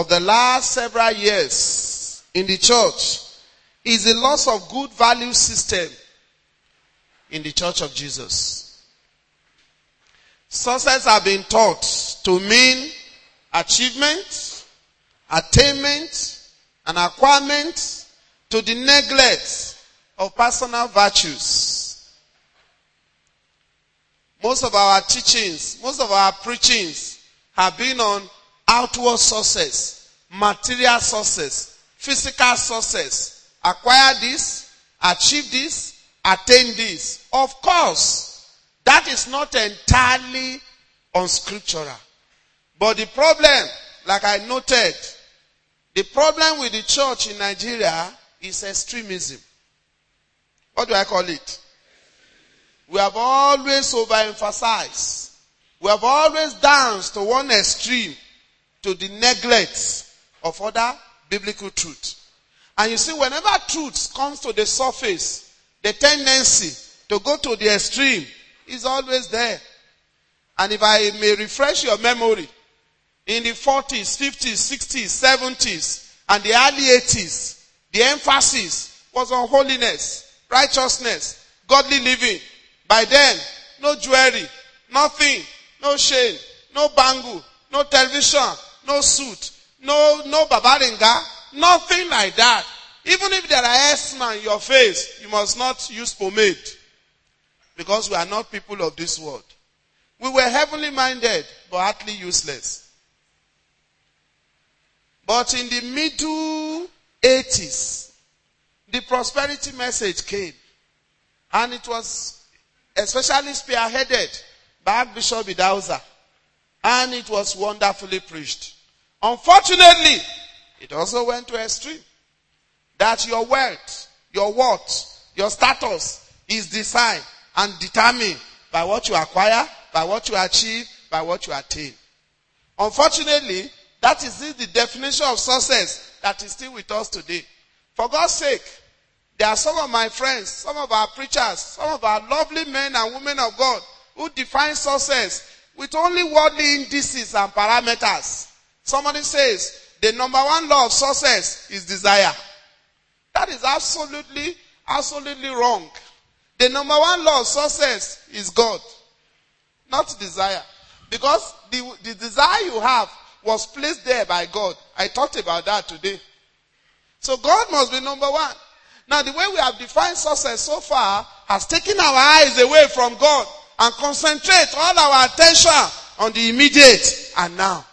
of the last several years in the church is the loss of good value system in the church of Jesus. Success have been taught to mean achievement, attainment, and acquirement to the neglect of personal virtues. Most of our teachings, most of our preachings have been on outward success, material success, physical success. Acquire this, achieve this, attain this. Of course, that is not entirely unscriptural. But the problem, like I noted, the problem with the church in Nigeria is extremism. What do I call it? We have always overemphasized. We have always danced to one extreme to the neglect of other biblical truth. And you see, whenever truth comes to the surface, the tendency to go to the extreme is always there. And if I may refresh your memory, in the 40s, 50s, 60s, 70s, and the early 80s, the emphasis was on holiness, righteousness, godly living. By then, no jewelry, nothing, no chain, no bangle, no television, no suit, no, no babaringa, nothing like that. Even if there are eczema in your face, you must not use pomade. Because we are not people of this world. We were heavenly minded, but utterly useless. But in the middle 80s, the prosperity message came. And it was especially spearheaded by Bishop Idahosa. And it was wonderfully preached. Unfortunately, it also went to extreme. That your wealth, your worth, your status is designed and determined by what you acquire, by what you achieve, by what you attain. Unfortunately, that is the definition of success that is still with us today. For God's sake, there are some of my friends, some of our preachers, some of our lovely men and women of God who define success with only worldly indices and parameters. Somebody says the number one law of success is desire. That is absolutely, absolutely wrong. The number one law of success is God, not desire. Because the, the desire you have was placed there by God. I talked about that today. So God must be number one. Now the way we have defined success so far has taken our eyes away from God and concentrate all our attention on the immediate and now.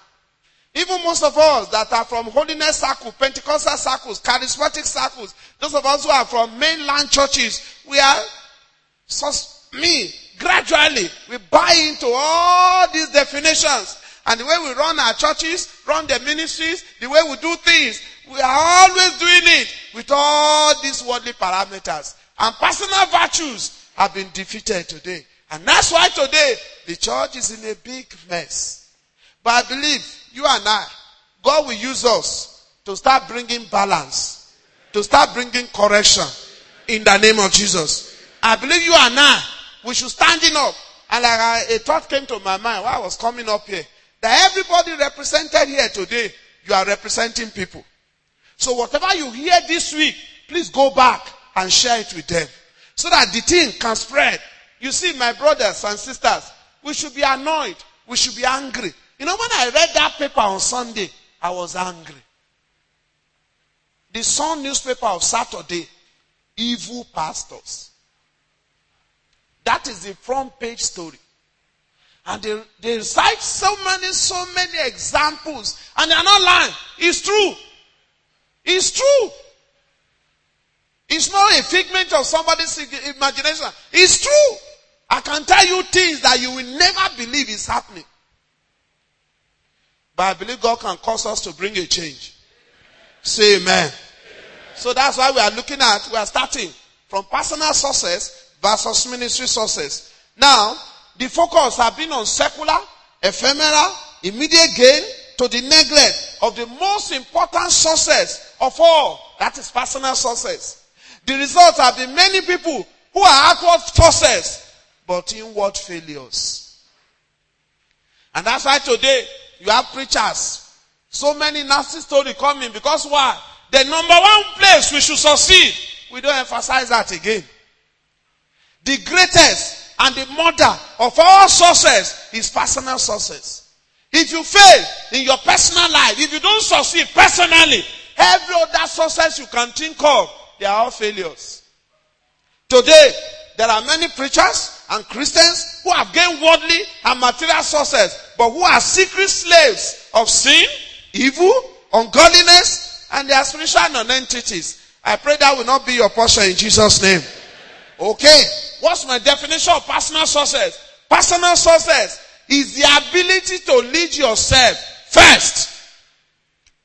Even most of us that are from holiness circles, Pentecostal circles, charismatic circles, those of us who are from mainland churches, we are, me, gradually, we buy into all these definitions. And the way we run our churches, run the ministries, the way we do things, we are always doing it with all these worldly parameters. And personal virtues have been defeated today. And that's why today the church is in a big mess. But I believe you and I, God will use us to start bringing balance, to start bringing correction in the name of Jesus. I believe you and I, we should standing up. And like I, a thought came to my mind while I was coming up here, that everybody represented here today, you are representing people. So whatever you hear this week, please go back and share it with them. So that the thing can spread. You see, my brothers and sisters, we should be annoyed. We should be angry. You know, when I read that paper on Sunday, I was angry. The Sun newspaper of Saturday, evil pastors. That is the front page story. And they, they cite so many, so many examples. And they're not lying. It's true. It's true. It's not a figment of somebody's imagination. It's true. I can tell you things that you will never believe is happening. But I believe God can cause us to bring a change. Say amen. amen. So that's why we are looking at, we are starting from personal sources versus ministry sources. Now, the focus has been on secular, ephemeral, immediate gain to the neglect of the most important sources of all. That is personal sources. The result have been many people who are outward sources, but inward failures. And that's why today you have preachers So many nasty stories coming because why? The number one place we should succeed, we don't emphasize that again. The greatest and the mother of all success is personal success. If you fail in your personal life, if you don't succeed personally, every other success you can think of, they are all failures. Today, there are many preachers and Christians who have gained worldly and material success, but who are secret slaves of sin, evil, ungodliness, and their spiritual non-entities. I pray that will not be your portion in Jesus' name. Okay. What's my definition of personal success? Personal success is the ability to lead yourself first.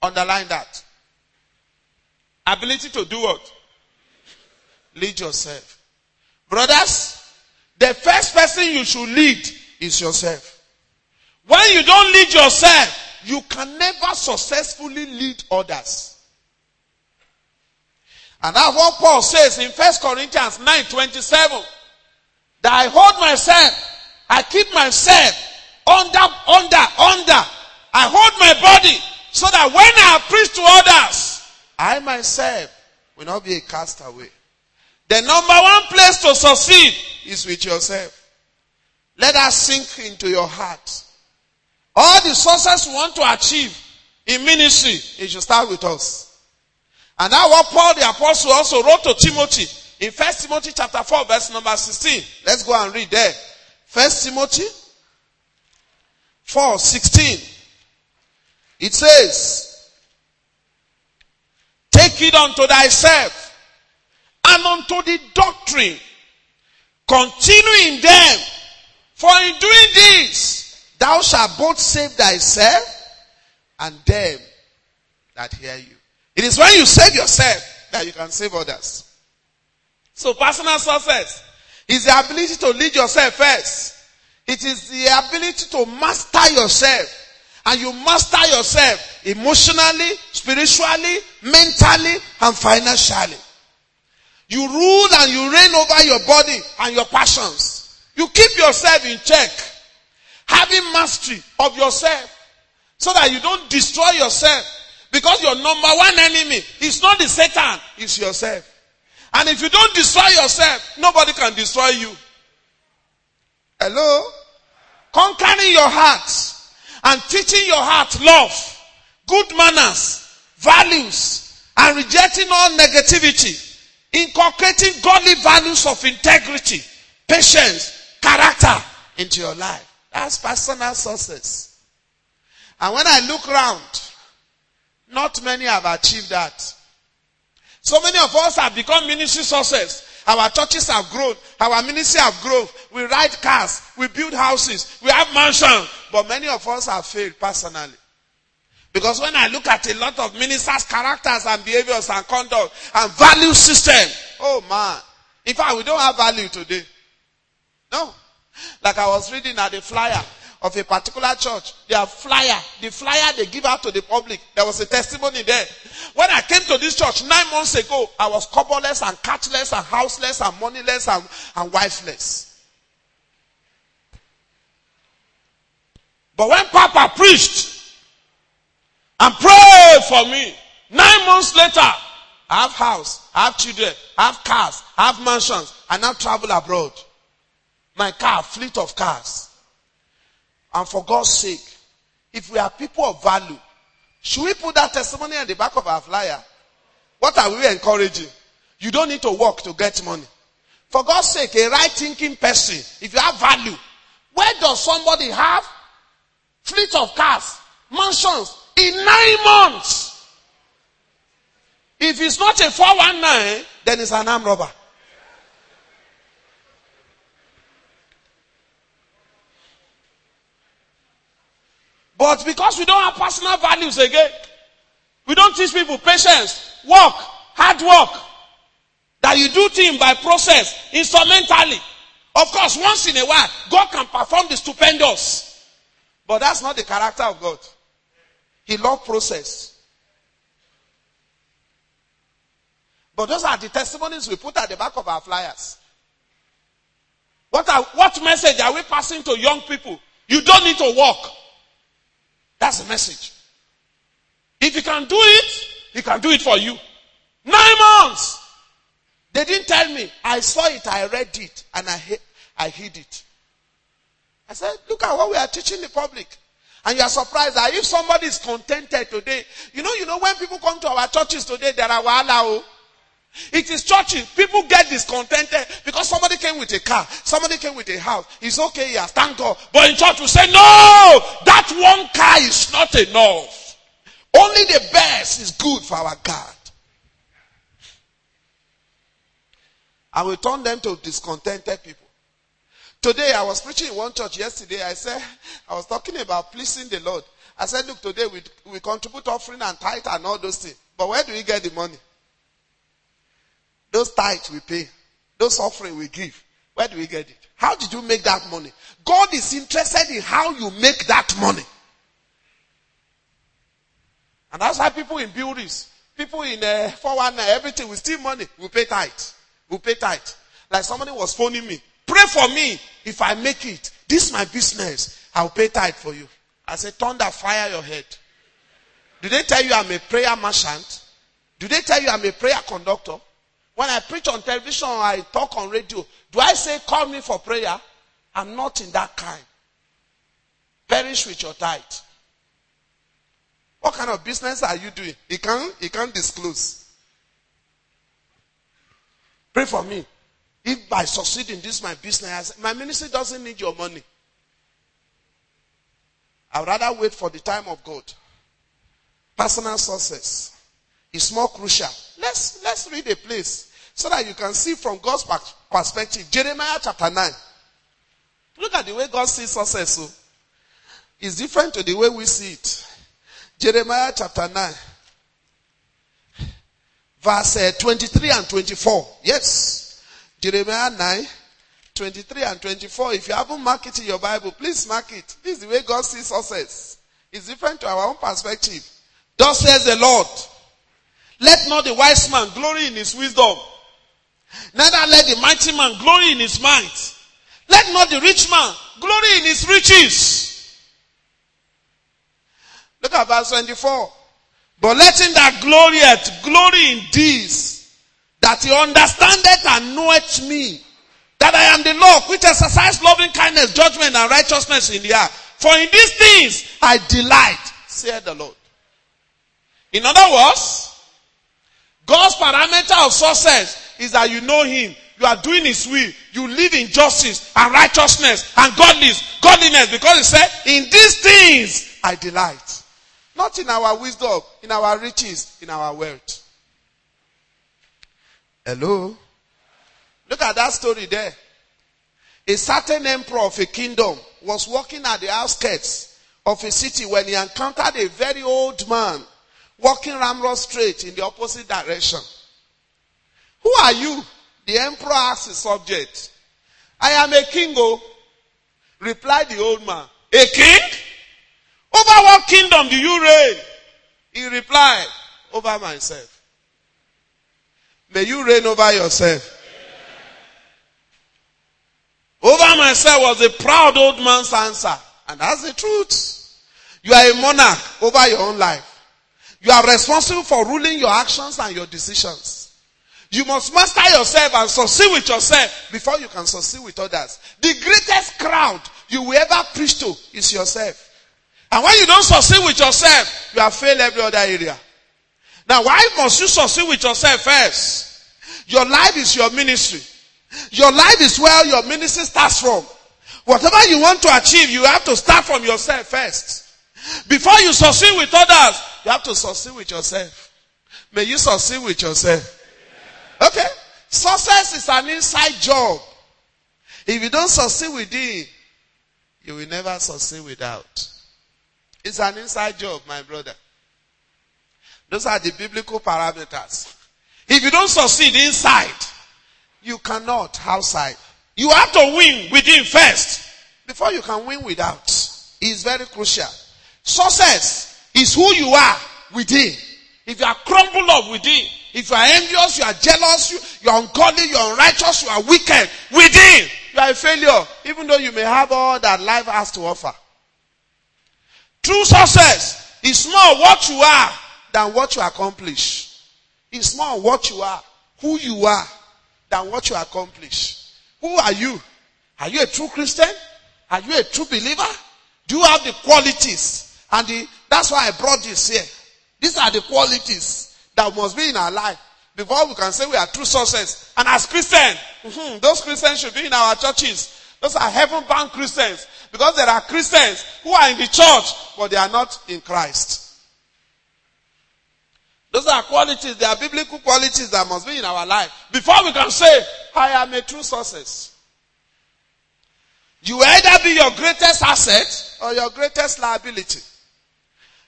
Underline that. Ability to do what? Lead yourself. Brothers, the first person you should lead is yourself. When you don't lead yourself, you can never successfully lead others. And that's what Paul says in 1 Corinthians 9 27. That I hold myself, I keep myself under, under, under. I hold my body so that when I preach to others, I myself will not be a castaway. The number one place to succeed is with yourself. Let us sink into your heart. All the success we want to achieve in ministry, it should start with us. And now what Paul the apostle also wrote to Timothy in First Timothy chapter 4 verse number 16. Let's go and read there. First Timothy 4, 16. It says, Take it unto thyself and unto the doctrine. Continue in them. For in doing this, thou shalt both save thyself and them that hear you. It is when you save yourself that you can save others. So personal success is the ability to lead yourself first. It is the ability to master yourself. And you master yourself emotionally, spiritually, mentally, and financially. You rule and you reign over your body and your passions. You keep yourself in check. Having mastery of yourself. So that you don't destroy yourself. Because your number one enemy is not the Satan, it's yourself. And if you don't destroy yourself, nobody can destroy you. Hello? Conquering your heart and teaching your heart love, good manners, values, and rejecting all negativity. Inculcating godly values of integrity, patience, character into your life. That's personal success. And when I look around, not many have achieved that. So many of us have become ministry success. Our churches have grown. Our ministry have grown. We ride cars. We build houses. We have mansions. But many of us have failed personally. Because when I look at a lot of ministers' characters and behaviors and conduct and value system, oh man. In fact, we don't have value today. No. Like I was reading at the flyer of a particular church, their flyer, the flyer they give out to the public, there was a testimony there. When I came to this church nine months ago, I was coverless and catchless and houseless and moneyless and, and wifeless. But when Papa preached and prayed for me, nine months later, I have house, I have children, I have cars, I have mansions, I now travel abroad. My car, fleet of cars. And for God's sake, if we are people of value, should we put that testimony at the back of our flyer? What are we encouraging? You don't need to work to get money. For God's sake, a right thinking person, if you have value, where does somebody have fleet of cars, mansions in nine months? If it's not a 419, then it's an arm robber. But because we don't have personal values again, we don't teach people patience, work, hard work. That you do things by process, instrumentally. Of course, once in a while, God can perform the stupendous. But that's not the character of God. He loves process. But those are the testimonies we put at the back of our flyers. What, are, what message are we passing to young people? You don't need to work. That's the message. If he can do it, he can do it for you. Nine months. They didn't tell me. I saw it, I read it, and I, I hid it. I said, look at what we are teaching the public. And you are surprised that if somebody is contented today, you know, you know, when people come to our churches today, there are wahala. Oh. It is churches. People get discontented because somebody came with a car, somebody came with a house. It's okay, yes, thank God. But in church we say, no, that one car is not enough. Only the best is good for our God. And we turn them to discontented people. Today I was preaching in one church yesterday. I said, I was talking about pleasing the Lord. I said, look, today we, we contribute offering and tithe and all those things. But where do we get the money? Those tithes we pay. Those offering we give. Where do we get it? How did you make that money? God is interested in how you make that money. And that's why people in buildings, people in uh, 419, everything, we steal money. We pay tithe. We pay tithe. Like somebody was phoning me. Pray for me. If I make it, this is my business. I'll pay tithe for you. I said, thunder, fire your head. Do they tell you I'm a prayer merchant? Do they tell you I'm a prayer conductor? When I preach on television or I talk on radio, do I say, call me for prayer? I'm not in that kind. Perish with your tithe. What kind of business are you doing? He can't, he can't disclose. Pray for me. If by succeeding this my business, my ministry doesn't need your money. I'd rather wait for the time of God. Personal success is more crucial. Let's, let's read a place so that you can see from God's perspective. Jeremiah chapter 9. Look at the way God sees success. So. It's different to the way we see it. Jeremiah chapter 9. Verse uh, 23 and 24. Yes. Jeremiah 9. 23 and 24. If you haven't marked it in your Bible, please mark it. This is the way God sees success. It's different to our own perspective. Thus says the Lord. Let not the wise man glory in his wisdom. Neither let the mighty man glory in his might. Let not the rich man glory in his riches. Look at verse 24. But let him that glorieth glory in this, that he understandeth and knoweth me, that I am the Lord, which exercise loving kindness, judgment, and righteousness in the earth. For in these things I delight, said the Lord. In other words, God's parameter of success is that you know Him. You are doing His will. You live in justice and righteousness and godliness, godliness. Because He said, in these things I delight. Not in our wisdom, in our riches, in our wealth. Hello? Look at that story there. A certain emperor of a kingdom was walking at the outskirts of a city when he encountered a very old man walking Ramrod Street in the opposite direction. Who are you? The emperor asked his subject. I am a king, oh, replied the old man. A king? Over what kingdom do you reign? He replied, over myself. May you reign over yourself. Over myself was a proud old man's answer. And that's the truth. You are a monarch over your own life. You are responsible for ruling your actions and your decisions. You must master yourself and succeed with yourself before you can succeed with others. The greatest crowd you will ever preach to is yourself. And when you don't succeed with yourself, you have failed every other area. Now, why must you succeed with yourself first? Your life is your ministry. Your life is where your ministry starts from. Whatever you want to achieve, you have to start from yourself first. Before you succeed with others, you have to succeed with yourself. May you succeed with yourself. Okay? Success is an inside job. If you don't succeed within, you will never succeed without. It's an inside job, my brother. Those are the biblical parameters. If you don't succeed inside, you cannot outside. You have to win within first before you can win without. It's very crucial. Success is who you are within. If you are crumbled up within, if you are envious, you are jealous, you, you are ungodly, you are unrighteous, you are wicked within, you are a failure, even though you may have all that life has to offer. True success is more what you are than what you accomplish. It's more what you are, who you are, than what you accomplish. Who are you? Are you a true Christian? Are you a true believer? Do you have the qualities? And the, that's why I brought this here. These are the qualities that must be in our life before we can say we are true success. And as Christians, mhm, those Christians should be in our churches. Those are heaven-bound Christians. Because there are Christians who are in the church, but they are not in Christ. Those are qualities, they are biblical qualities that must be in our life. Before we can say, I am a true success. You either be your greatest asset or your greatest liability.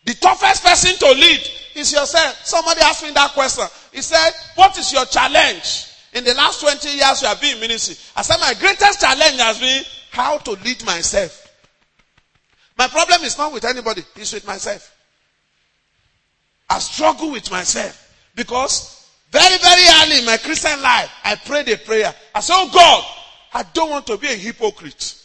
The toughest person to lead is yourself. Somebody asked me that question. He said, what is your challenge? In the last 20 years you have been in ministry. I said, my greatest challenge has been how to lead myself. My problem is not with anybody, it's with myself. I struggle with myself because very, very early in my Christian life, I prayed a prayer. I said, Oh God, I don't want to be a hypocrite.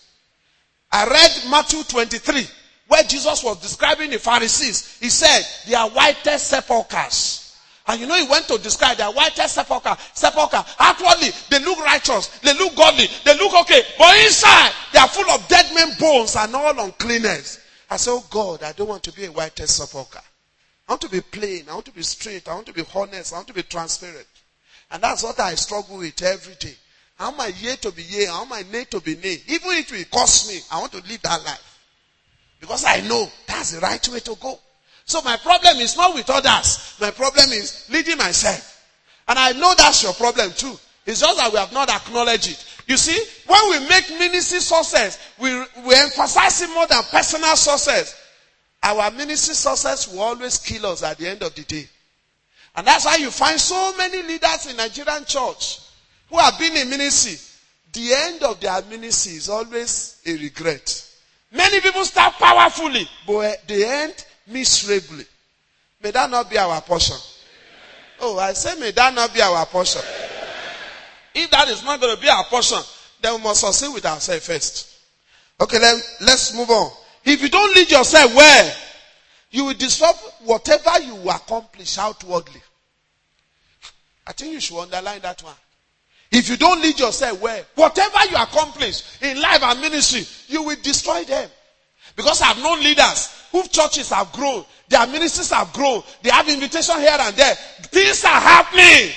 I read Matthew 23 where Jesus was describing the Pharisees. He said, they are whitest sepulchres. And you know, he went to describe their whitest sepulchre. Sepulchre. Outwardly, they look righteous. They look godly. They look okay. But inside, they are full of dead men bones and all uncleanness. I said, oh God, I don't want to be a whitest sepulchre. I want to be plain. I want to be straight. I want to be honest. I want to be transparent. And that's what I struggle with every day. I want my yea to be yea. I want my nay to be nay. Even if it costs me, I want to live that life. Because I know that's the right way to go. So my problem is not with others. My problem is leading myself. And I know that's your problem too. It's just that we have not acknowledged it. You see, when we make ministry success, we, we emphasize it more than personal success. Our ministry success will always kill us at the end of the day. And that's why you find so many leaders in Nigerian church who have been in ministry. The end of their ministry is always a regret. Many people start powerfully, but eh, they end miserably. May that not be our portion. Oh, I say, may that not be our portion. If that is not going to be our portion, then we must succeed with ourselves first. Okay, then let's move on. If you don't lead yourself well, you will disrupt whatever you accomplish outwardly. I think you should underline that one. If you don't lead yourself well, whatever you accomplish in life and ministry, you will destroy them. Because I've known leaders whose churches have grown, their ministries have grown, they have invitation here and there. Things are happening.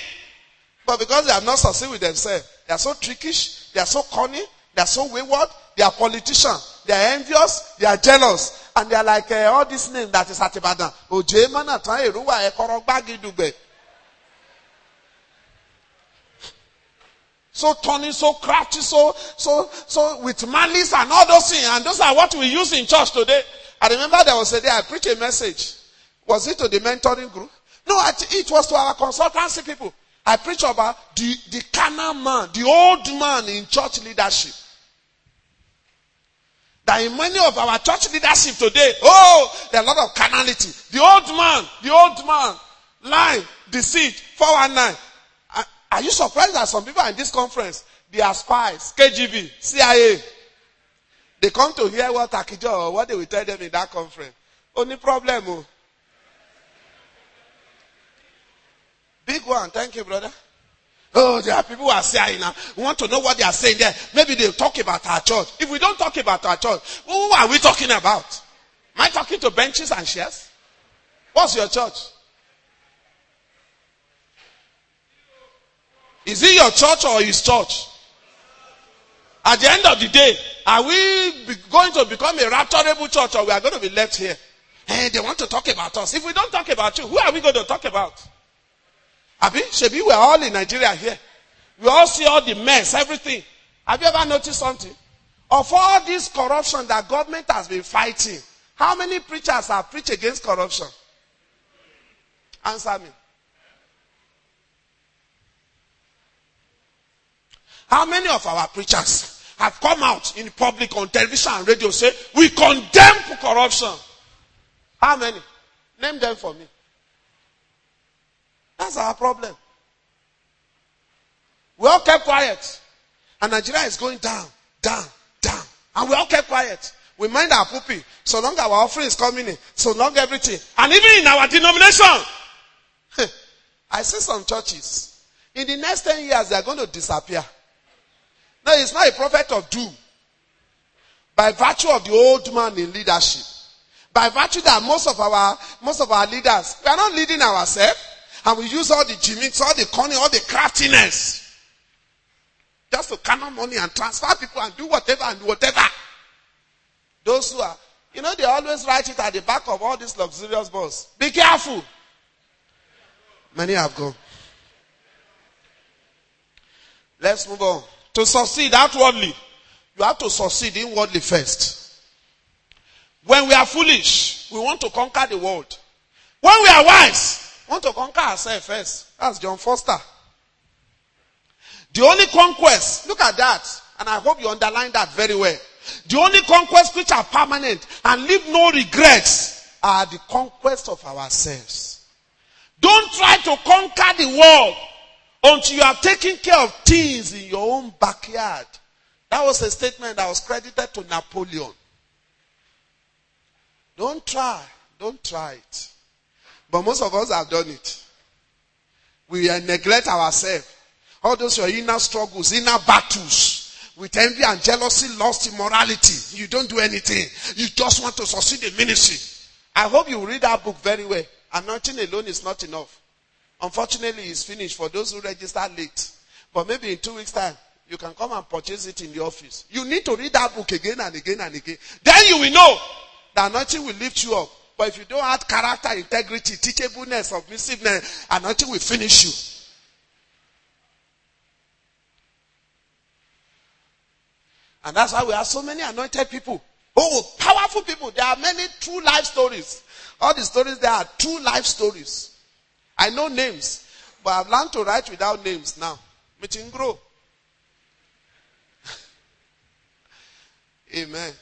But because they have not succeeded with themselves, they are so trickish, they are so cunning, they are so wayward, they are politicians, they are envious, they are jealous, and they are like uh, all these names that is at Ibadan. Tan eruwa ekorogbagi dugbe. So turning, so crafty, so, so, so with malice and all those things. And those are what we use in church today. I remember there was a day I preached a message. Was it to the mentoring group? No, it was to our consultancy people. I preached about the, the carnal man, the old man in church leadership. That in many of our church leadership today, oh, there are a lot of carnality. The old man, the old man, lying, deceit, 419. Are you surprised that some people in this conference, they are spies, KGB, CIA. They come to hear what Akijo or what they will tell them in that conference. Only problem. Oh. Big one. Thank you, brother. Oh, there are people who are saying now. We want to know what they are saying there. Maybe they'll talk about our church. If we don't talk about our church, who are we talking about? Am I talking to benches and chairs? What's your church? Is it your church or his church? At the end of the day, are we going to become a rapturable church or we are going to be left here? Hey, they want to talk about us. If we don't talk about you, who are we going to talk about? Abi, Shebi, we're all in Nigeria here. We all see all the mess, everything. Have you ever noticed something? Of all this corruption that government has been fighting, how many preachers have preached against corruption? Answer me. How many of our preachers have come out in public on television and radio say, we condemn corruption? How many? Name them for me. That's our problem. We all kept quiet. And Nigeria is going down, down, down. And we all kept quiet. We mind our poopy. So long our offering is coming in. So long everything. And even in our denomination, I see some churches. In the next 10 years, they are going to disappear. No, it's not a prophet of doom. By virtue of the old man in leadership. By virtue that most of our, most of our leaders, we are not leading ourselves. And we use all the gimmicks, all the cunning, all the craftiness. Just to count money and transfer people and do whatever and do whatever. Those who are, you know, they always write it at the back of all these luxurious bus. Be careful. Many have gone. Let's move on. To succeed outwardly, you have to succeed inwardly first. When we are foolish, we want to conquer the world. When we are wise, we want to conquer ourselves first. That's John Foster. The only conquest, look at that, and I hope you underline that very well. The only conquests which are permanent and leave no regrets are the conquest of ourselves. Don't try to conquer the world until you have taken care of things in your own backyard. That was a statement that was credited to Napoleon. Don't try. Don't try it. But most of us have done it. We uh, neglect ourselves. All those your inner struggles, inner battles with envy and jealousy, lust, immorality. You don't do anything. You just want to succeed in ministry. I hope you read that book very well. Anointing alone is not enough. Unfortunately, it's finished for those who register late. But maybe in two weeks' time, you can come and purchase it in the office. You need to read that book again and again and again. Then you will know that anointing will lift you up. But if you don't have character, integrity, teachableness, submissiveness, anointing will finish you. And that's why we have so many anointed people. Oh, powerful people. There are many true life stories. All the stories there are true life stories. I know names, but I've learned to write without names now. Meeting grow. Amen.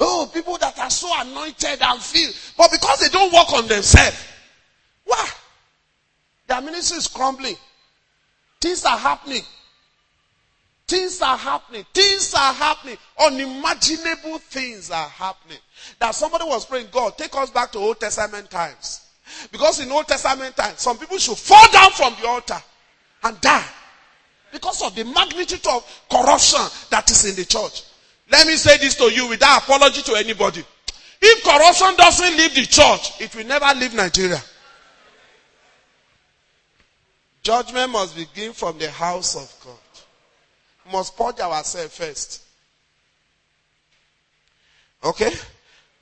Oh, people that are so anointed and feel, but because they don't work on themselves, why? Their ministry is crumbling. Things are happening. Things are happening. Things are happening. Unimaginable things are happening. That somebody was praying, God, take us back to Old Testament times. Because in Old Testament times, some people should fall down from the altar and die. Because of the magnitude of corruption that is in the church. Let me say this to you without apology to anybody. If corruption doesn't leave the church, it will never leave Nigeria. Judgment must begin from the house of God. We must purge ourselves first. Okay?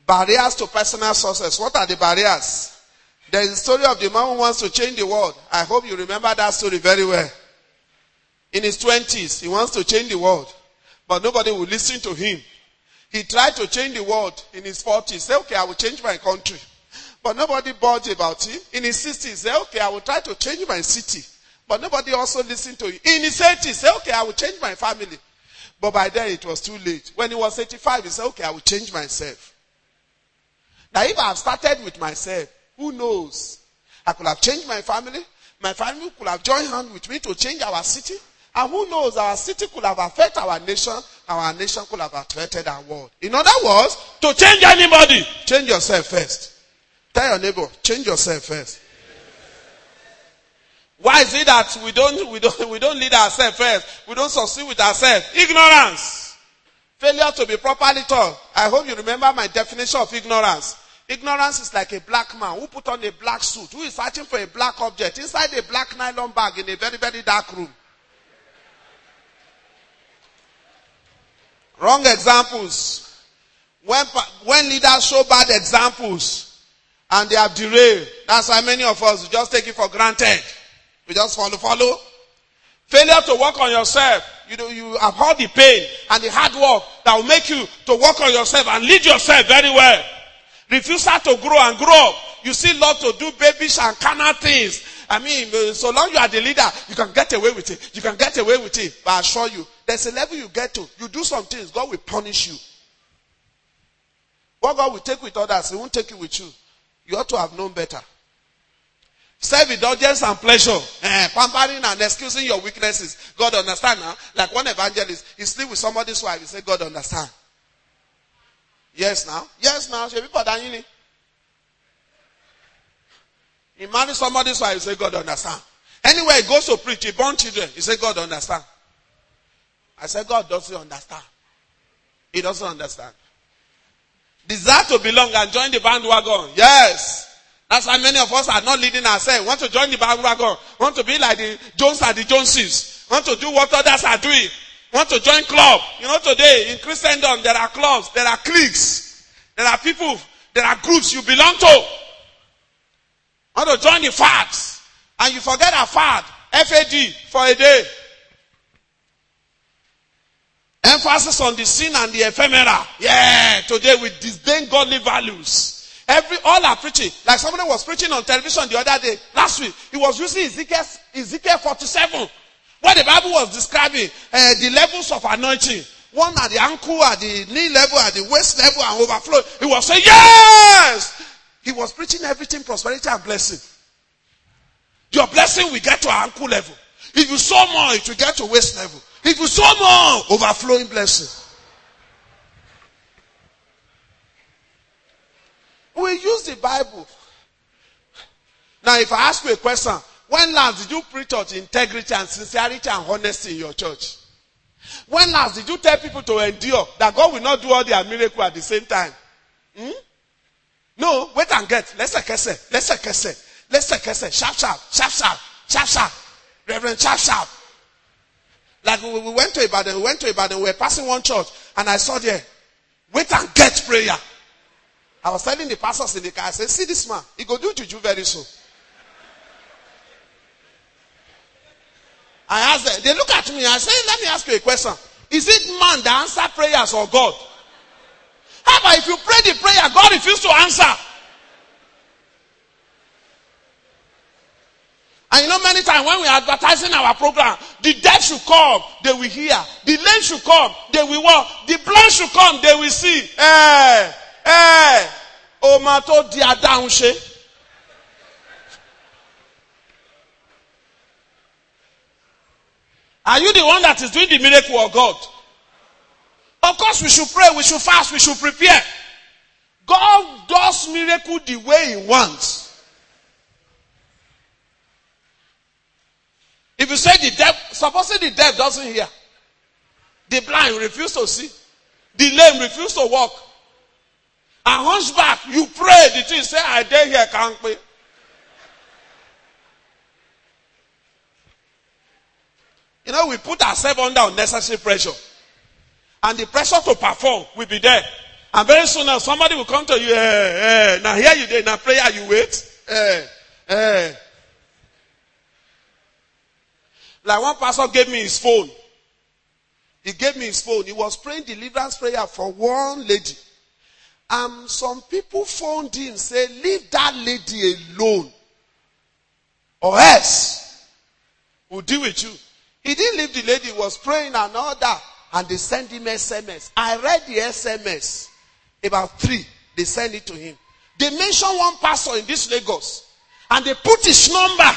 Barriers to personal success. What are the barriers? There is a story of the man who wants to change the world. I hope you remember that story very well. In his twenties, he wants to change the world. But nobody will listen to him. He tried to change the world in his forties. Say, okay, I will change my country. But nobody budged about him. In his sixties, say, okay, I will try to change my city. But nobody also listened to him. In his 80s, say, okay, I will change my family. But by then it was too late. When he was 85, he said, okay, I will change myself. Now if I have started with myself, who knows? I could have changed my family. My family could have joined hands with me to change our city. And who knows, our city could have affected our nation. Our nation could have affected our world. In other words, to change anybody, change yourself first. Tell your neighbor, change yourself first. Why is it that we don't, we don't, we don't lead ourselves first? We don't succeed with ourselves. Ignorance. Failure to be properly taught. I hope you remember my definition of ignorance. Ignorance is like a black man who put on a black suit, who is searching for a black object inside a black nylon bag in a very, very dark room. Wrong examples. When, when leaders show bad examples and they have derailed, that's why many of us just take it for granted. We just follow, follow. Failure to work on yourself. You know, you have had the pain and the hard work that will make you to work on yourself and lead yourself very well. Refusal to grow and grow up. You still love to do babish and carnal things. I mean, uh, so long you are the leader, you can get away with it. You can get away with it. But I assure you, there's a level you get to. You do some things, God will punish you. What God will take with others, He won't take it with you. You ought to have known better. Self-indulgence and pleasure. Eh, pampering and excusing your weaknesses. God understand now. Like one evangelist, he sleep with somebody's wife. He say, God understand. Yes now. Yes now. Should people He married somebody so I say, God understand. Anywhere he goes to preach, he born children. He said, God understand. I said, God doesn't understand. He doesn't understand. Desire to belong and join the bandwagon. Yes. That's why many of us are not leading ourselves. Want to join the bandwagon. Want to be like the Jones and the Joneses. Want to do what others are doing. Want to join club. You know, today in Christendom, there are clubs, there are cliques, there are people, there are groups you belong to. Want to join the fads. And you forget a fad. FAD for a day. Emphasis on the sin and the ephemera. Yeah, today we disdain godly values. Every all are preaching. Like somebody was preaching on television the other day, last week. He was using Ezekiel, Ezekiel 47. What the Bible was describing, uh, the levels of anointing. One at the ankle, at the knee level, at the waist level, and overflow. He was saying, yes! He was preaching everything, prosperity and blessing. Your blessing will get to ankle level. If you sow more, it will get to waist level. If you sow more, overflowing blessing. We use the Bible. Now, if I ask you a question, when last did you preach out integrity and sincerity and honesty in your church? When last did you tell people to endure that God will not do all their miracle at the same time? Hmm? No, wait and get. Let's say. Let's say. Let's say. Sharp, sharp, sharp, sharp, sharp, sharp. Reverend, sharp, sharp. Like we, we went to Ibadan, we went to Ibadan, we were passing one church, and I saw there, wait and get prayer. I was telling the pastors in the car, I said, see this man, he go do juju very soon. I asked them, they look at me, I say, let me ask you a question. Is it man that answer prayers or God? How about if you pray the prayer, God refuses to answer? And you know, many times when we are advertising our program, the deaf should come, they will hear. The lame should come, they will walk. The blind should come, they will see. Eh, eh, Omato diadaunse. Are you the one that is doing the miracle of God? Of course, we should pray, we should fast, we should prepare. God does miracle the way He wants. If you say the deaf, supposing the deaf doesn't hear, the blind refuse to see, the lame refuse to walk, a hunchback, you pray, the thing say, I dare here, can't pay. You know, we put ourselves under unnecessary pressure. And the pressure to perform will be there. And very soon now somebody will come to you, eh, eh, now here you did, now prayer you wait. Eh. Like one pastor gave me his phone. He gave me his phone. He was praying deliverance prayer for one lady. And some people phoned him, say, leave that lady alone. Or else, we'll deal with you. He didn't leave the lady, he was praying and all that. And they sent him SMS. I read the SMS. About three. They sent it to him. They mentioned one pastor in this Lagos. And they put his number.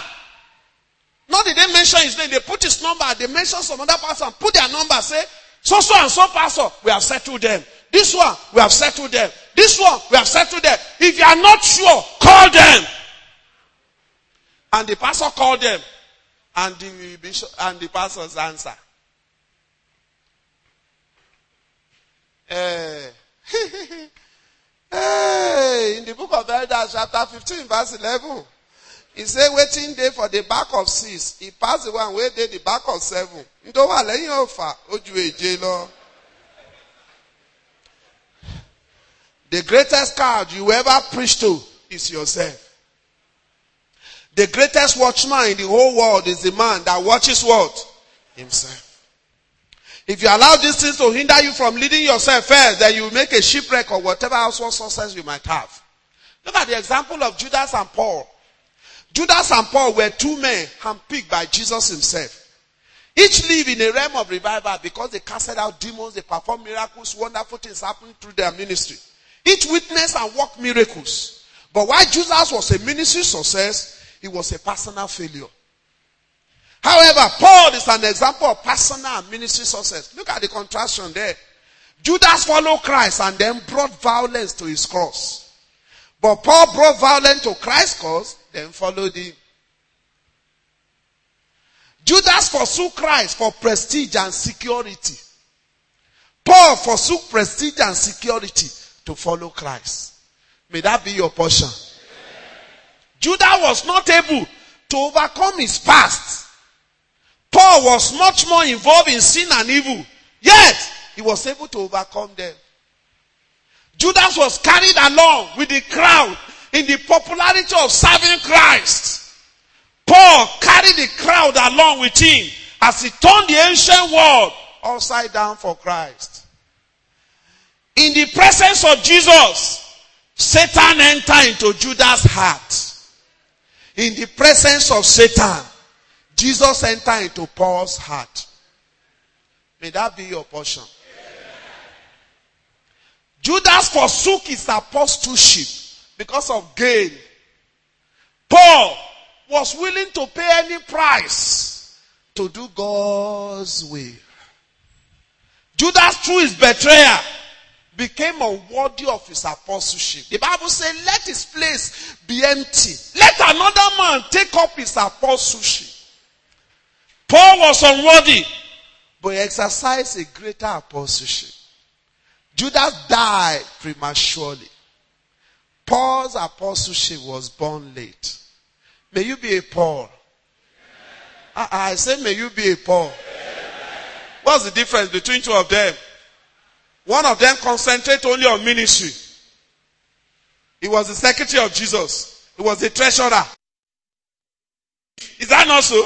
Not they did they mention his name, they put his number, they mentioned some other pastor and put their number, say, so so and so pastor, we have settled them. This one, we have settled them. This one, we have settled them. If you are not sure, call them. And the pastor called them. And the bishop and the pastor's answer. Uh, hey, in the book of Elders, chapter 15, verse 11. He said, waiting day for the back of six. He passed the one they the back of seven. Wà lẹ́yìn ọ̀fà ojú èje lọ. The greatest card you ever preach to is yourself. The greatest watchman in the whole world is the man that watches what? Himself. If you allow these things to hinder you from leading yourself first, then you make a shipwreck or whatever household success you might have. Look at the example of Judas and Paul. Judas and Paul were two men handpicked by Jesus himself. Each live in a realm of revival because they casted out demons, they performed miracles, wonderful things happened through their ministry. Each witnessed and worked miracles. But while Judas was a ministry success, he was a personal failure. However, Paul is an example of personal ministry success. Look at the contrast there. Judas followed Christ and then brought violence to his cross. But Paul brought violence to Christ's cross, then followed him. Judas forsook Christ for prestige and security. Paul forsook prestige and security to follow Christ. May that be your portion. Judas was not able to overcome his past. Paul was much more involved in sin and evil. Yet, he was able to overcome them. Judas was carried along with the crowd in the popularity of serving Christ. Paul carried the crowd along with him as he turned the ancient world upside down for Christ. In the presence of Jesus, Satan entered into Judas' heart. In the presence of Satan, Jesus entered into Paul's heart. May that be your portion. Judas forsook his apostleship because of gain. Paul was willing to pay any price to do God's will. Judas, through his betrayal, became unworthy of his apostleship. The Bible says, let his place be empty. Let another man take up his apostleship. Paul was unworthy, but he exercised a greater apostleship. Judas died prematurely. Paul's apostleship was born late. May you be a Paul. I, I say, may you be a Paul. What's the difference between two of them? One of them concentrated only on ministry. He was the secretary of Jesus. He was the treasurer. Is that not so?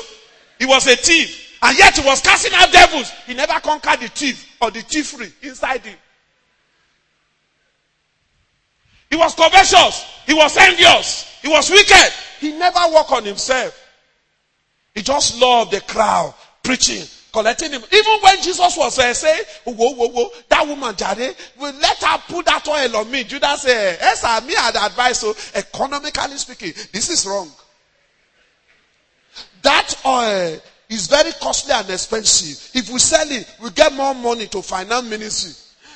He was a thief. And yet he was casting out devils. He never conquered the thief or the thievery inside him. He was covetous. He was envious. He was wicked. He never worked on himself. He just loved the crowd preaching, collecting him. Even when Jesus was uh, saying, whoa, whoa, whoa, that woman, Jare, will let her put that oil on me. Judas said, yes, I me had advice. So economically speaking, this is wrong. That oil is very costly and expensive. If we sell it, we get more money to finance ministry.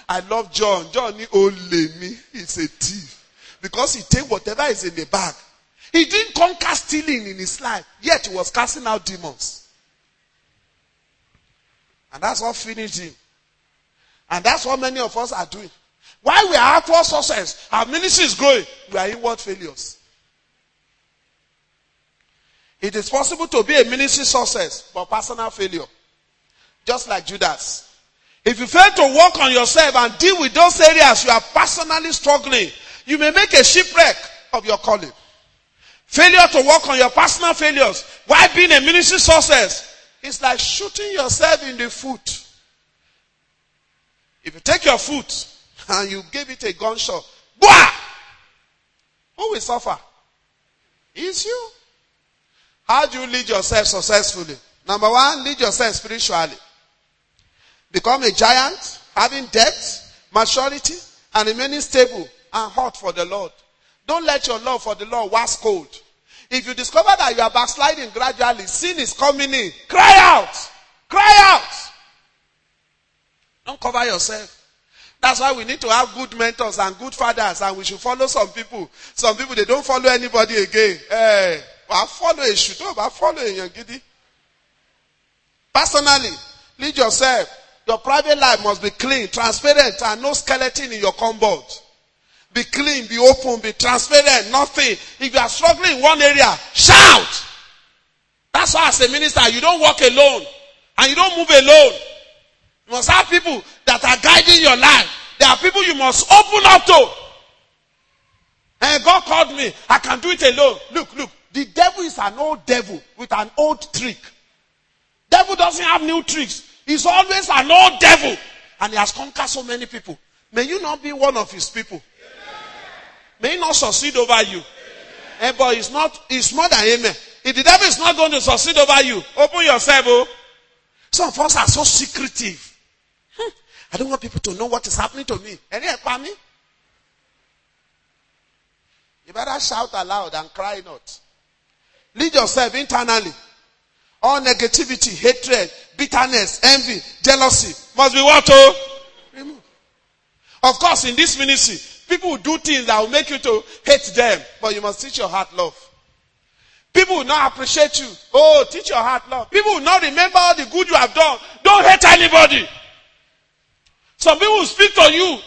I love John. John only me. He's a thief. Because he take whatever is in the bag. He didn't conquer stealing in his life, yet he was casting out demons. And that's what finished him. And that's what many of us are doing. While we are outward success, our ministry is growing, we are inward failures. It is possible to be a ministry success, but personal failure. Just like Judas. If you fail to work on yourself and deal with those areas you are personally struggling, you may make a shipwreck of your calling. Failure to work on your personal failures while being a ministry success is like shooting yourself in the foot. If you take your foot and you give it a gunshot, Bwah! Who will suffer? It's you. How do you lead yourself successfully? Number one, lead yourself spiritually. Become a giant, having depth, maturity, and remaining stable and hot for the Lord. Don't let your love for the Lord wax cold. If you discover that you are backsliding gradually, sin is coming in. Cry out! Cry out! Don't cover yourself. That's why we need to have good mentors and good fathers and we should follow some people. Some people, they don't follow anybody again. Eh, hey, I follow a shoot I follow a young giddy. Personally, lead yourself. Your private life must be clean, transparent, and no skeleton in your cupboard. Be clean, be open, be transparent, nothing. If you are struggling in one area, shout. That's why as a minister, you don't walk alone. And you don't move alone. You must have people that are guiding your life. There are people you must open up to. And God called me. I can do it alone. Look, look. The devil is an old devil with an old trick. Devil doesn't have new tricks. He's always an old devil. And he has conquered so many people. May you not be one of his people. May not succeed over you. Eh, but it's not, it's more than amen. If the devil is not going to succeed over you, open yourself. Oh. Some of us are so secretive. I don't want people to know what is happening to me. Any me? You better shout aloud and cry not. Lead yourself internally. All negativity, hatred, bitterness, envy, jealousy must be what? Oh? Remove. Of course, in this ministry, people will do things that will make you to hate them, but you must teach your heart love. People will not appreciate you. Oh, teach your heart love. People will not remember all the good you have done. Don't hate anybody. Some people will speak to you.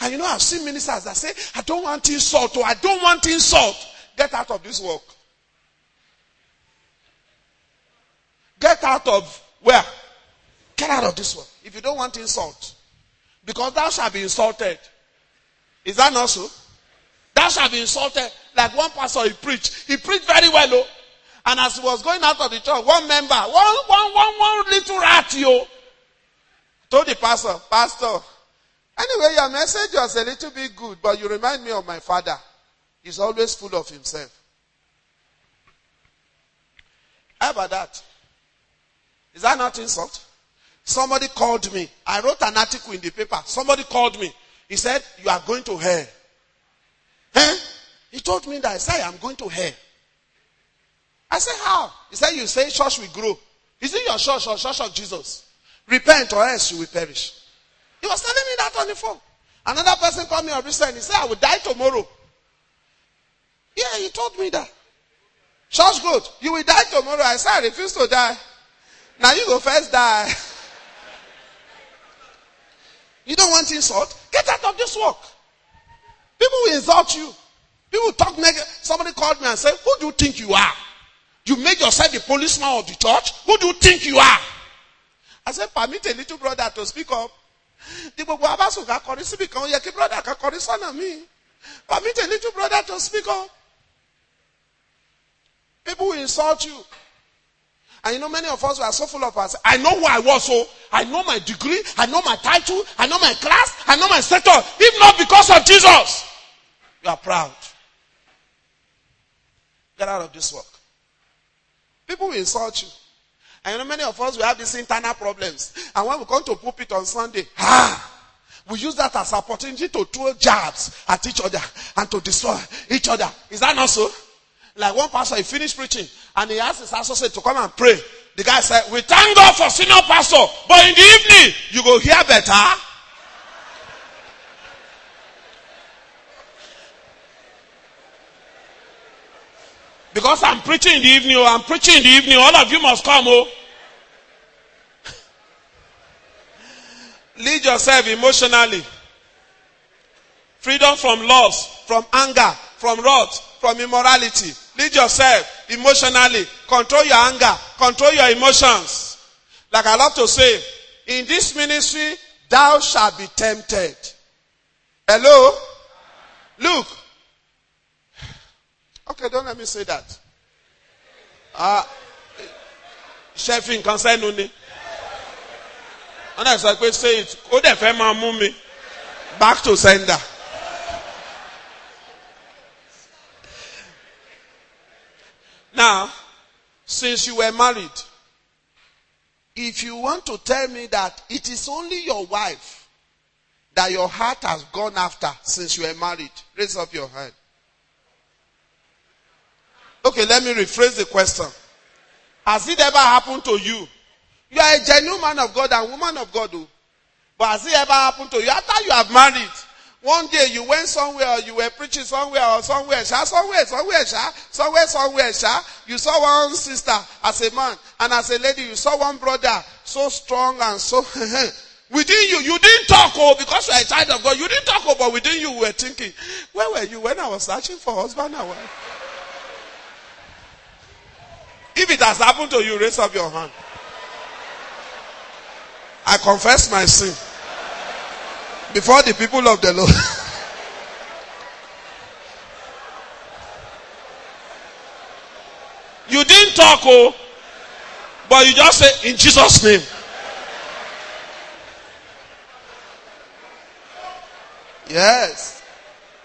And you know, I've seen ministers that say, I don't want insult or I don't want insult. Get out of this work. Get out of where? Get out of this work. If you don't want insult. Because thou shalt be insulted. Is that not so? Thou shalt be insulted. Like one pastor he preached. He preached very well, oh. And as he was going out of the church, one member, one, one, one, one little rat, yo, told the pastor, Pastor, anyway, your message was a little bit good, but you remind me of my father. He's always full of himself. How about that? Is that not insult? Somebody called me. I wrote an article in the paper. Somebody called me. He said, You are going to hell. He told me that I said, I'm going to hell. I said, How? He said, You say church will grow. Is it your church or church of Jesus? Repent or else you will perish. He was telling me that on the phone. Another person called me on recent. He said, I will die tomorrow. Yeah, he told me that. Church growth. You will die tomorrow. I said, I refuse to die. Now you go first die. you don't want insult? Get out of this work. People will insult you. People talk negative. Somebody called me and said, Who do you think you are? You make yourself the policeman of the church? Who do you think you are? I said, Permit a little brother to speak up. Kan, brother ka kọrin sọ́nà mi. Permit a little brother to speak up. People will insult you. And you know, many of us were so full of us. I know who I was, so I know my degree, I know my title, I know my class, I know my status. If not because of Jesus, you are proud. Get out of this work. People will insult you. And you know, many of us will have these internal problems. And when we come to pulpit on Sunday, ah, we use that as opportunity to throw jabs at each other and to destroy each other. Is that not so? Like one pastor, he finished preaching and he asked his associate to come and pray. The guy said, we thank God for senior pastor, but in the evening, you go hear better. Because I'm preaching in the evening, oh, I'm preaching in the evening, all of you must come, oh. Lead yourself emotionally. Freedom from loss, from anger, from wrath, from immorality. Lead yourself emotionally. Control your anger. Control your emotions. Like I love to say, in this ministry, thou shalt be tempted. Hello? Look. Okay, don't let me say that. Ah, uh, chefing concern only. And I said, say it. Ó dẹ̀ fẹ́ máa. Back to sender. Now, since you were married, if you want to tell me that it is only your wife that your heart has gone after since you were married, raise up your hand. Okay, let me rephrase the question. Has it ever happened to you? You are a genuine man of God and woman of God, though. But has it ever happened to you after you have married? One day you went somewhere you were preaching somewhere or somewhere, sha, somewhere, somewhere, sha, somewhere, somewhere, sha. You saw one sister as a man and as a lady, you saw one brother so strong and so, within you, you didn't talk, oh, because you are a child of God, you didn't talk, oh, but within you were thinking, where were you when I was searching for husband and wife? If it has happened to you, raise up your hand. I confess my sin before the people of the Lord. you didn't talk, oh, but you just say in Jesus' name. Yes.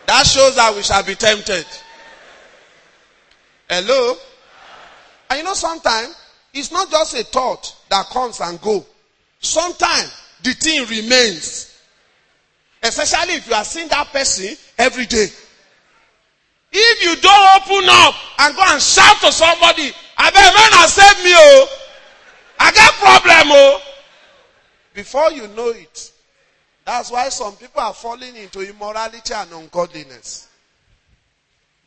That shows that we shall be tempted. Hello? And you know, sometimes it's not just a thought that comes and go. Sometimes the thing remains. Especially if you are seeing that person every day. If you don't open up and go and shout to somebody, I bet man has saved me, oh. I got problem, oh. Before you know it. That's why some people are falling into immorality and ungodliness.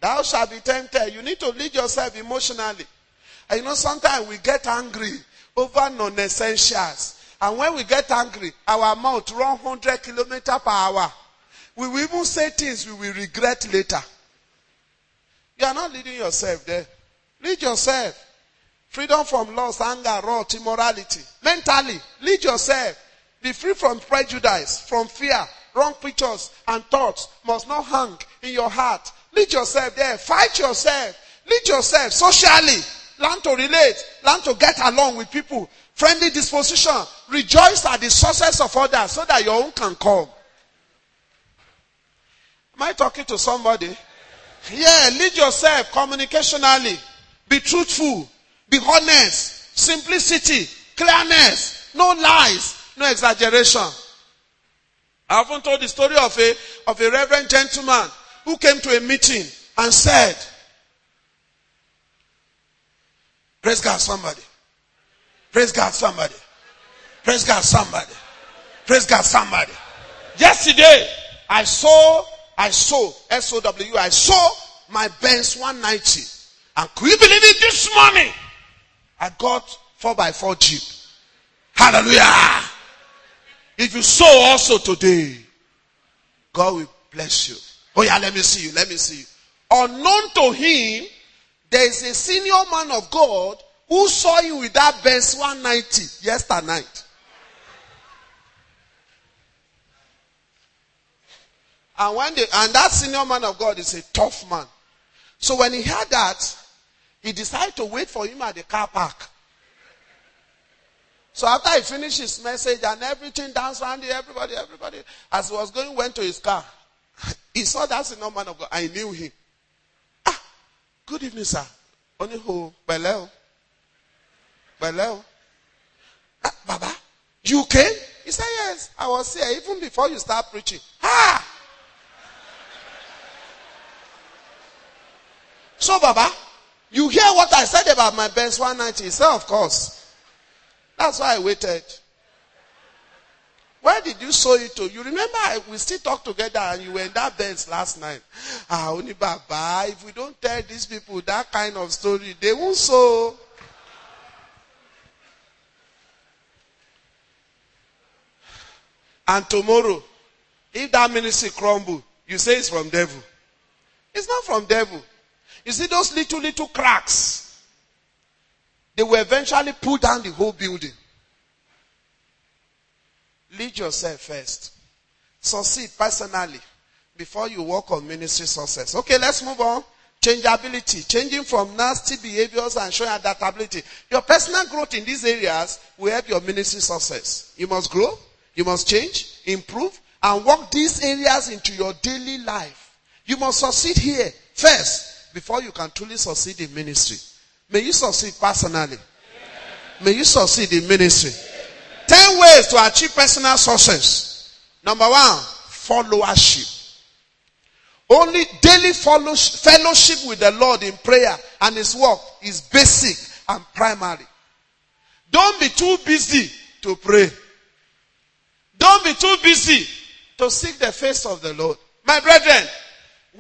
Thou shalt be tempted. You need to lead yourself emotionally. And you know, sometimes we get angry over non-essentials. And when we get angry, our mouth run 100 kilometers per hour. We will even say things we will regret later. You are not leading yourself there. Lead yourself. Freedom from lust, anger, wrath, immorality. Mentally, lead yourself. Be free from prejudice, from fear. Wrong pictures and thoughts must not hang in your heart. Lead yourself there. Fight yourself. Lead yourself socially. Learn to relate. Learn to get along with people. Friendly disposition. Rejoice at the success of others so that your own can come. Am I talking to somebody? Yeah, lead yourself communicationally. Be truthful. Be honest. Simplicity. Clearness. No lies. No exaggeration. I often told the story of a, of a reverend gentleman who came to a meeting and said, Praise God, somebody. Praise God, somebody. Praise God, somebody. Praise God, somebody. Yesterday, I saw, I saw, S-O-W, I saw my Benz 190. And could you believe it this morning? I got 4x4 Jeep. Hallelujah. If you sow also today, God will bless you. Oh yeah, let me see you. Let me see you. Unknown to him, there is a senior man of God who saw you with that Benz 190 yesterday night. And when they, and that senior man of God is a tough man. So when he heard that, he decided to wait for him at the car park. So after he finished his message and everything danced around here, everybody, everybody, as he was going, went to his car. He saw that senior man of God. I knew him. Ah, good evening, sir. Only who? Beleo. Beleo. Ah, Baba, you came? He said, yes, I was here even before you start preaching. Ah! So, Baba, you hear what I said about my Benz 190? He said, of course. That's why I waited. Where did you sow it to? You remember I, we still talk together and you were in that Benz last night. Ah, only Baba, if we don't tell these people that kind of story, they won't sow. And tomorrow, if that ministry crumble, you say it's from devil. It's not from devil. You see those little, little cracks. They will eventually pull down the whole building. Lead yourself first. Succeed personally before you work on ministry success. Okay, let's move on. Changeability. Changing from nasty behaviors and showing adaptability. Your personal growth in these areas will help your ministry success. You must grow. You must change, improve, and work these areas into your daily life. You must succeed here first before you can truly succeed in ministry. May you succeed personally. May you succeed in ministry. Ten ways to achieve personal success. Number one, followership. Only daily fellowship with the Lord in prayer and His work is basic and primary. Don't be too busy to pray. Don't be too busy to seek the face of the Lord. My brethren,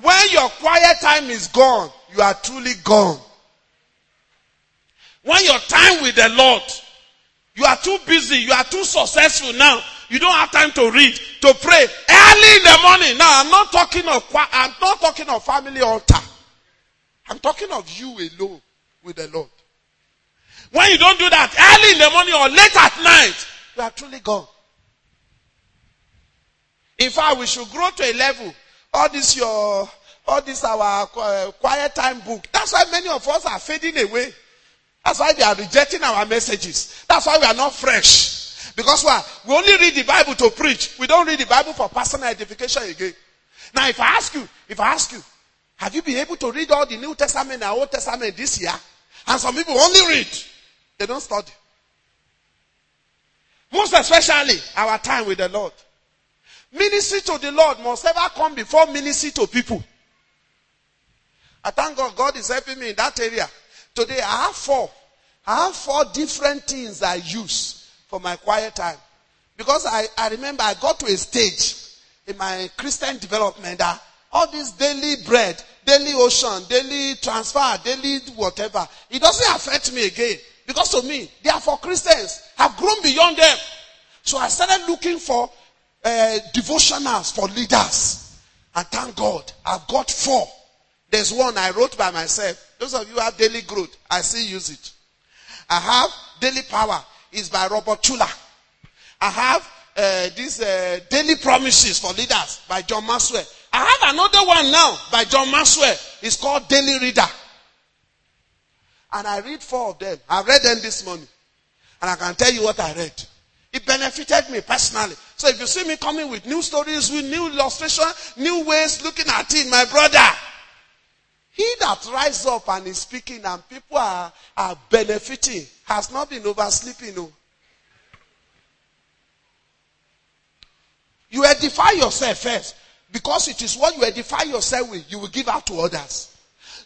when your quiet time is gone, you are truly gone. When your time with the Lord, you are too busy, you are too successful now. You don't have time to read, to pray early in the morning. Now, I'm not talking of I'm not talking of family altar. I'm talking of you alone with the Lord. When you don't do that early in the morning or late at night, you are truly gone. In fact, we should grow to a level. All this your, all this our uh, quiet time book. That's why many of us are fading away. That's why they are rejecting our messages. That's why we are not fresh. Because why? We only read the Bible to preach. We don't read the Bible for personal edification again. Now, if I ask you, if I ask you, have you been able to read all the New Testament and Old Testament this year? And some people only read. They don't study. Most especially our time with the Lord. Ministry to the Lord must ever come before ministry to people. I thank God, God is helping me in that area. Today I have four. I have four different things I use for my quiet time. Because I, I remember I got to a stage in my Christian development that all this daily bread, daily ocean, daily transfer, daily whatever. It doesn't affect me again. Because to me, they are for Christians. I've grown beyond them. So I started looking for uh, devotionals for leaders. And thank God, I've got four. There's one I wrote by myself. Those of you have daily growth, I still use it. I have daily power. It's by Robert Schuller. I have uh, these uh, daily promises for leaders by John Maxwell. I have another one now by John Maxwell. It's called Daily Reader. And I read four of them. I read them this morning. And I can tell you what I read. It benefited me personally. So if you see me coming with new stories, with new illustration, new ways looking at it, my brother, he that rises up and is speaking and people are, are benefiting has not been oversleeping. No. You edify yourself first. Because it is what you edify yourself with, you will give out to others.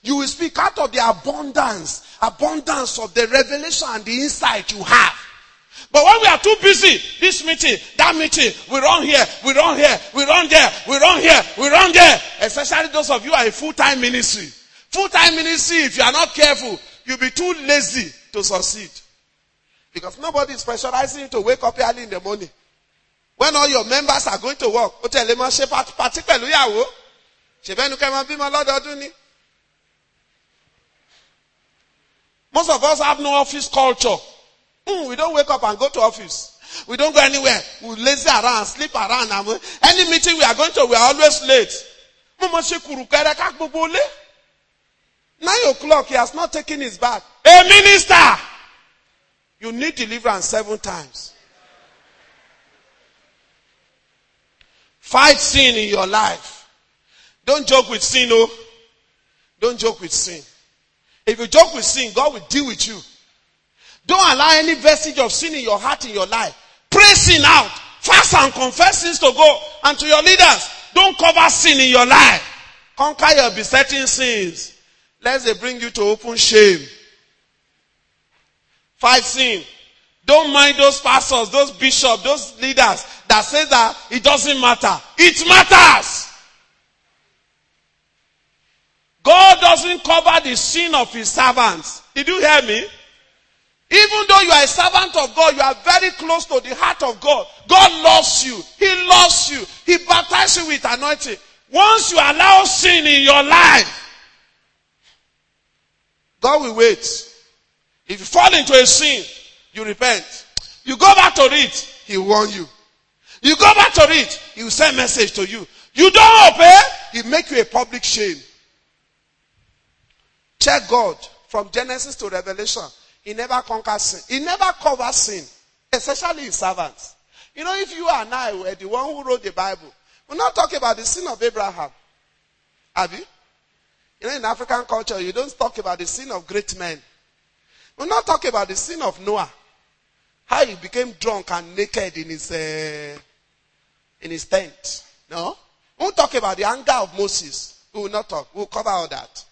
You will speak out of the abundance, abundance of the revelation and the insight you have. But when we are too busy, this meeting, that meeting, we run here, we run here, we run there, we run here, we run there. Especially those of you are in full-time ministry. Full-time ministry, if you are not careful, you'll be too lazy to succeed. Because nobody is pressurizing you to wake up early in the morning. When all your members are going to work, ó tẹ̀lé mọ́. Most of us have no office culture. Mm, we don't wake up and go to office. We don't go anywhere. We lazy around, sleep around. And any meeting we are going to, we are always late. Nine o'clock, he has not taken his bath. A minister! You need deliverance seven times. Fight sin in your life. Don't joke with sin, oh. Don't joke with sin. If you joke with sin, God will deal with you. Don't allow any vestige of sin in your heart, in your life. Pray sin out. Fast and confess sins to God and to your leaders. Don't cover sin in your life. Conquer your besetting sins. Lest they bring you to open shame. Fight sin. Don't mind those pastors, those bishops, those leaders that say that it doesn't matter. It matters. God doesn't cover the sin of his servants. Did you hear me? Even though you are a servant of God, you are very close to the heart of God. God loves you. He loves you. He baptizes you with anointing. Once you allow sin in your life, God will wait. If you fall into a sin, you repent. You go back to it, He will warn you. You go back to it, He will send message to you. You don't obey, He make you a public shame. Check God from Genesis to Revelation. He never conquers sin. He never covers sin, especially his servants. You know, if you and I were the one who wrote the Bible, we're not talking about the sin of Abraham. Have you? You know, in African culture, you don't talk about the sin of great men. We're not talking about the sin of Noah. How he became drunk and naked in his, uh, in his tent. No? We won't talk about the anger of Moses. We will not talk. We'll cover all that.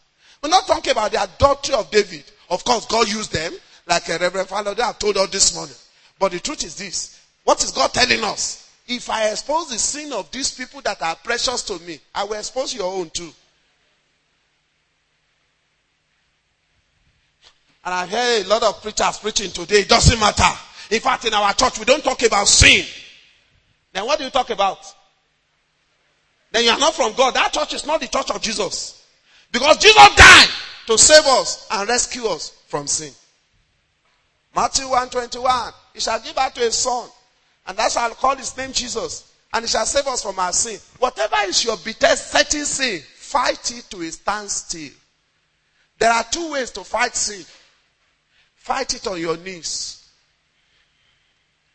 We're not talking about the adultery of David. Of course, God used them, like a Reverend Father I told us this morning. But the truth is this. What is God telling us? If I expose the sin of these people that are precious to me, I will expose your own too. And I hear a lot of preachers preaching today. It doesn't matter. In fact, in our church, we don't talk about sin. Then what do you talk about? Then you are not from God. That church is not the church of Jesus. Because Jesus died to save us and rescue us from sin. Matthew 121. He shall give birth to a son, and that shall call his name Jesus, and he shall save us from our sin. Whatever is your besetting sin, fight it to a standstill. There are two ways to fight sin. Fight it on your knees.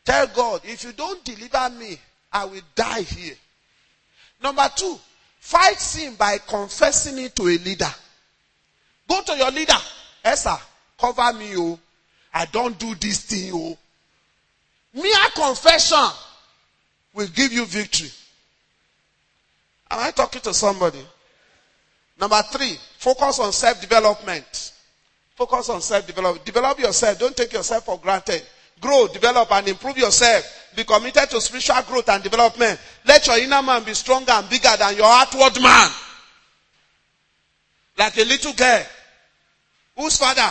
Tell God, if you don't deliver me, I will die here. Number two, fight sin by confessing it to a leader. Go to your leader. Esther, cover me, oh. I don't do this thing, oh. Mere confession will give you victory. Am I talking to somebody? Number three, focus on self-development. Focus on self-development. Develop yourself. Don't take yourself for granted. Grow, develop, and improve yourself. Be committed to spiritual growth and development. Let your inner man be stronger and bigger than your outward man. Like a little girl whose father,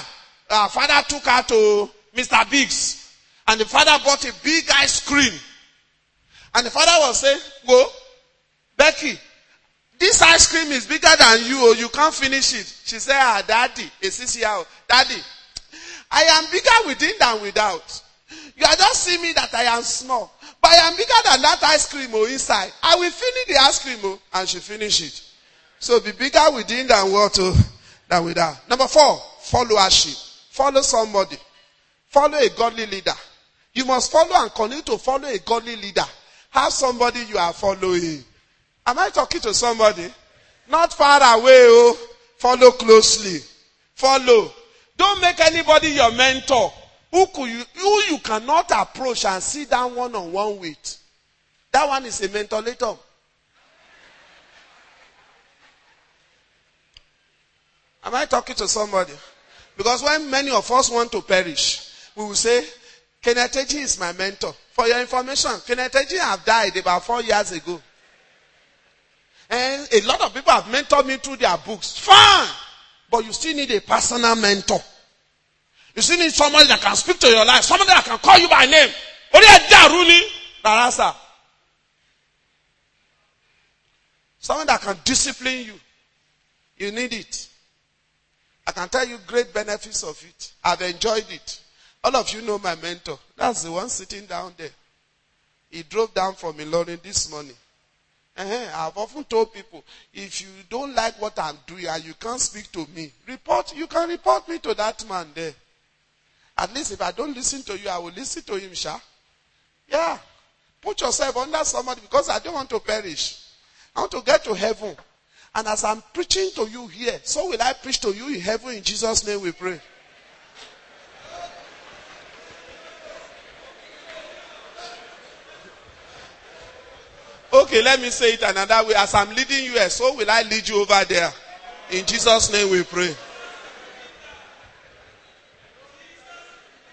uh, father took her to Mr. Biggs and the father bought a big ice cream. And the father was saying, go, Becky, this ice cream is bigger than you, or you can't finish it. She said, ah, daddy, a six year old, daddy, I am bigger within than without. You are just seeing me that I am small. But I am bigger than that ice cream oh, inside. I will finish the ice cream oh, and she finish it. So be bigger within than what oh, than without. Number four, followership. Follow somebody. Follow a godly leader. You must follow and continue to follow a godly leader. Have somebody you are following. Am I talking to somebody? Not far away, oh. Follow closely. Follow. Don't make anybody your mentor. Who could you, who you cannot approach and sit down one on one with. That one is a mentor later. Am I talking to somebody? Because when many of us want to perish, we will say, Kenneth is my mentor. For your information, Kenneth have died about four years ago. And a lot of people have mentored me through their books. Fine! But you still need a personal mentor. You still need somebody that can speak to your life. Somebody that can call you by name. Barasa. Someone that can discipline you. You need it. I can tell you great benefits of it. I've enjoyed it. All of you know my mentor. That's the one sitting down there. He drove down from Ilorin this morning. Uh-huh. I've often told people, if you don't like what I'm doing and you can't speak to me, report, you can report me to that man there. At least if I don't listen to you, I will listen to him, Sha. Yeah. Put yourself under somebody because I don't want to perish. I want to get to heaven. And as I'm preaching to you here, so will I preach to you in heaven in Jesus' name we pray. Okay, let me say it another way. As I'm leading you here, so will I lead you over there. In Jesus' name we pray.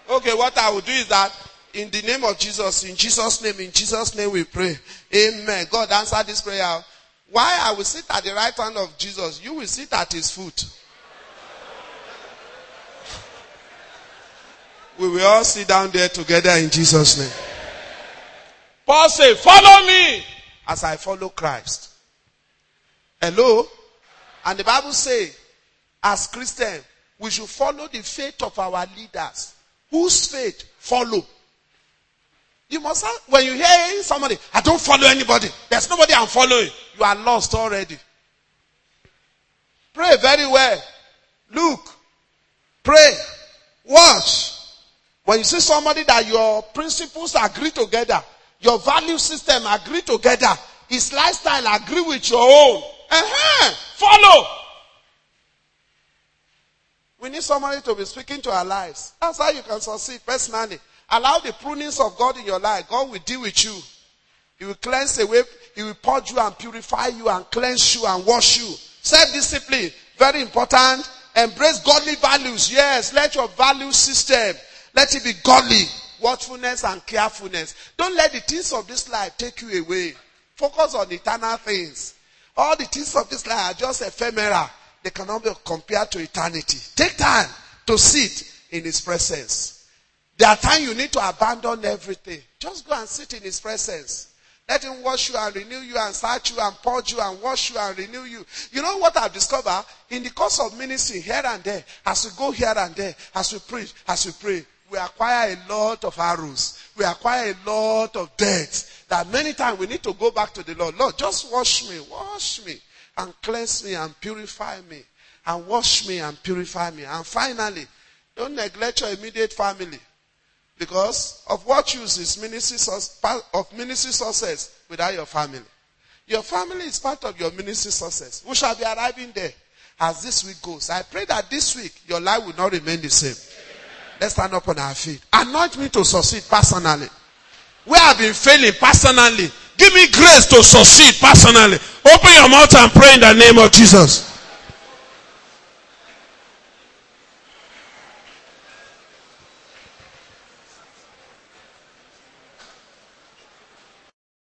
Okay, what I will do is that in the name of Jesus, in Jesus' name, in Jesus' name we pray. Amen. God answer this prayer. Why I will sit at the right hand of Jesus, you will sit at his foot. We will all sit down there together in Jesus' name. Paul said, follow me as I follow Christ. Hello? And the Bible say, as Christians, we should follow the faith of our leaders. Whose faith follow? You must have, when you hear somebody, I don't follow anybody. There's nobody I'm following. You are lost already. Pray very well. Look. Pray. Watch. When you see somebody that your principles agree together, your value system agree together, his lifestyle agree with your own, uh-huh. follow. We need somebody to be speaking to our lives. That's how you can succeed personally. Allow the prunings of God in your life. God will deal with you. He will cleanse away. He will purge you and purify you and cleanse you and wash you. Self-discipline, very important. Embrace godly values. Yes, let your value system, let it be godly. Watchfulness and carefulness. Don't let the things of this life take you away. Focus on eternal things. All the things of this life are just ephemera. They cannot be compared to eternity. Take time to sit in His presence. There are times you need to abandon everything. Just go and sit in His presence. Let Him wash you and renew you and search you and purge you and wash you and renew you. You know what I've discovered? In the course of ministry, here and there, as we go here and there, as we preach, as we pray, we acquire a lot of arrows. We acquire a lot of debt. That many times we need to go back to the Lord. Lord, just wash me, wash me, and cleanse me and purify me. And wash me and purify me. And finally, don't neglect your immediate family. Because of what use is ministry of ministry success without your family? Your family is part of your ministry success. We shall be arriving there as this week goes. I pray that this week your life will not remain the same. Let's stand up on our feet. Anoint me to succeed personally. Where I've been failing personally. Give me grace to succeed personally. Open your mouth and pray in the name of Jesus.